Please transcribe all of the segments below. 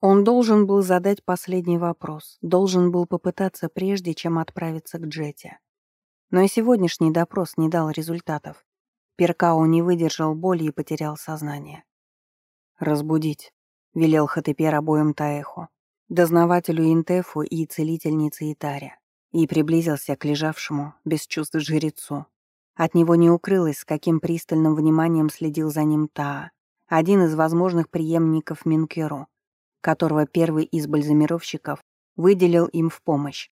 Он должен был задать последний вопрос, должен был попытаться прежде, чем отправиться к Джете. Но и сегодняшний допрос не дал результатов. Перкао не выдержал боли и потерял сознание. «Разбудить», — велел Хатепер обоим Таэху, дознавателю Интефу и целительнице Итаре, и приблизился к лежавшему, без чувств жрецу. От него не укрылось, с каким пристальным вниманием следил за ним Таа, один из возможных преемников Минкеру, которого первый из бальзамировщиков выделил им в помощь.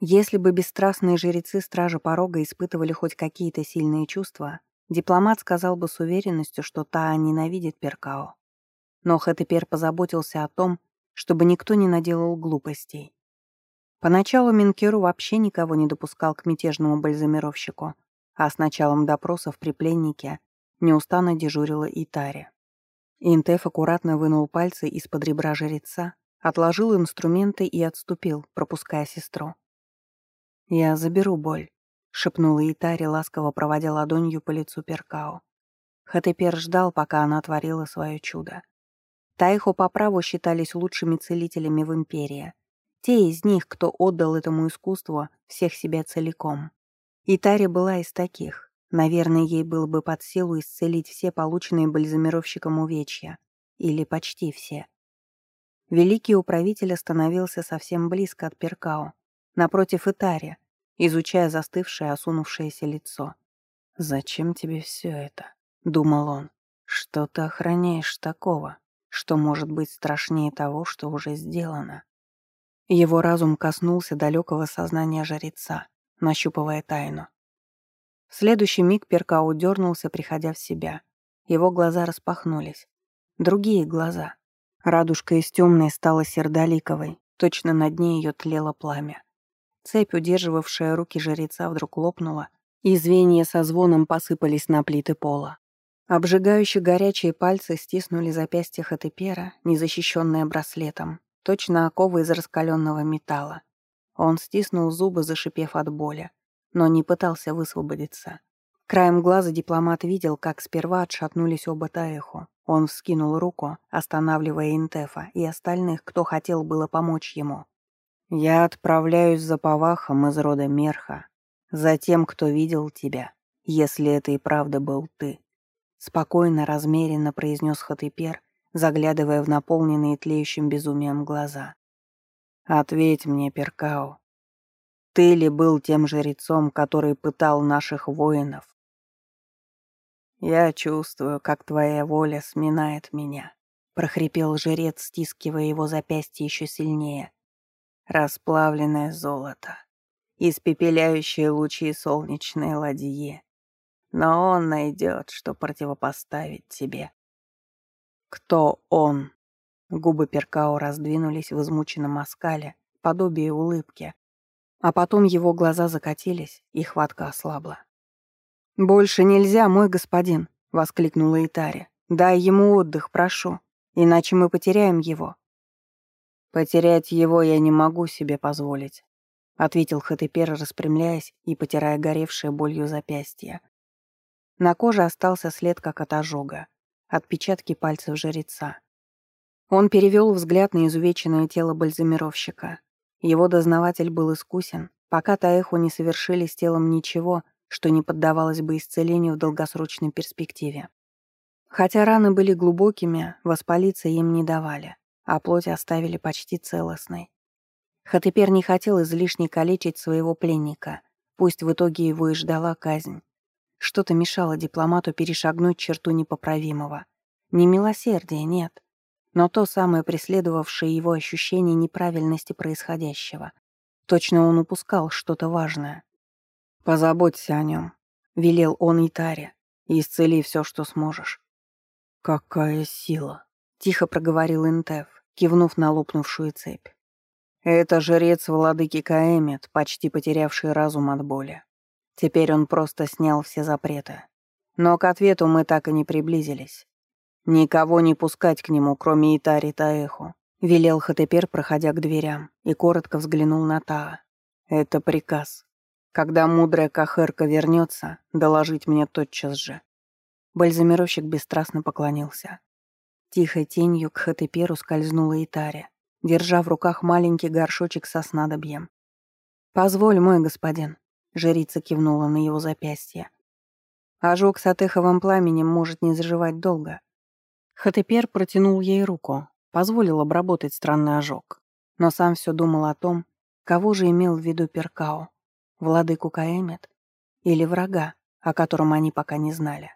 Если бы бесстрастные жрецы Стража Порога испытывали хоть какие-то сильные чувства, дипломат сказал бы с уверенностью, что Таа ненавидит Перкао. Но Хэтепер позаботился о том, чтобы никто не наделал глупостей. Поначалу Минкеру вообще никого не допускал к мятежному бальзамировщику, а с началом допросов при пленнике неустанно дежурила Итари. Интеф аккуратно вынул пальцы из-под ребра жреца, отложил инструменты и отступил, пропуская сестру. «Я заберу боль», — шепнула Итари, ласково проводя ладонью по лицу Перкао. Хатепер ждал, пока она творила свое чудо. Тайхо по праву считались лучшими целителями в Империи. Те из них, кто отдал этому искусству всех себя целиком. И Тари была из таких. Наверное, ей было бы под силу исцелить все полученные бальзамировщиком увечья. Или почти все. Великий управитель остановился совсем близко от Перкао, напротив Итари, изучая застывшее, осунувшееся лицо. «Зачем тебе все это?» — думал он. «Что ты охраняешь такого?» что может быть страшнее того, что уже сделано. Его разум коснулся далекого сознания жреца, нащупывая тайну. Следующий миг Перкау дернулся, приходя в себя. Его глаза распахнулись. Другие глаза. Радужка из темной стала сердоликовой, точно на дне ее тлело пламя. Цепь, удерживавшая руки жреца, вдруг лопнула, и звенья со звоном посыпались на плиты пола. Обжигающие горячие пальцы стиснули запястье Хатепера, незащищенное браслетом, точно оковы из раскаленного металла. Он стиснул зубы, зашипев от боли, но не пытался высвободиться. Краем глаза дипломат видел, как сперва отшатнулись оба Таэху. Он вскинул руку, останавливая Интефа и остальных, кто хотел было помочь ему. «Я отправляюсь за Павахом из рода Мерха, за тем, кто видел тебя, если это и правда был ты», Спокойно, размеренно произнес Хатыпер, заглядывая в наполненные тлеющим безумием глаза. «Ответь мне, Перкао, ты ли был тем жрецом, который пытал наших воинов?» «Я чувствую, как твоя воля сминает меня», — прохрипел жрец, стискивая его запястье еще сильнее. «Расплавленное золото, испепеляющие лучи солнечной ладьи, но он найдет, что противопоставить тебе. Кто он? Губы Перкао раздвинулись в измученном оскале, подобие улыбки. А потом его глаза закатились, и хватка ослабла. «Больше нельзя, мой господин!» — воскликнула Итари. «Дай ему отдых, прошу, иначе мы потеряем его». «Потерять его я не могу себе позволить», — ответил Хатепер, распрямляясь и потирая горевшее болью запястье. На коже остался след, как от ожога. Отпечатки пальцев жреца. Он перевел взгляд на изувеченное тело бальзамировщика. Его дознаватель был искусен, пока Таэху не совершили с телом ничего, что не поддавалось бы исцелению в долгосрочной перспективе. Хотя раны были глубокими, воспалиться им не давали, а плоть оставили почти целостной. Хатепер не хотел излишне калечить своего пленника, пусть в итоге его и ждала казнь. Что-то мешало дипломату перешагнуть черту непоправимого. Не милосердие, нет, но то самое преследовавшее его ощущение неправильности происходящего. Точно он упускал что-то важное. «Позаботься о нем», — велел он Итаре, — «исцели все, что сможешь». «Какая сила!» — тихо проговорил Интеф, кивнув на лопнувшую цепь. «Это жрец владыки Каэмет, почти потерявший разум от боли. Теперь он просто снял все запреты. Но к ответу мы так и не приблизились. Никого не пускать к нему, кроме Итари Таэху, велел Хатепер, проходя к дверям, и коротко взглянул на Таа. Это приказ. Когда мудрая Кахерка вернется, доложить мне тотчас же. Бальзамировщик бесстрастно поклонился. Тихой тенью к Хатеперу скользнула Итария, держа в руках маленький горшочек со снадобьем. «Позволь, мой господин», — жрица кивнула на его запястье. «Ожог с атеховым пламенем может не заживать долго». Хатепер протянул ей руку, позволил обработать странный ожог, но сам все думал о том, кого же имел в виду Перкао, владыку Каэмет или врага, о котором они пока не знали.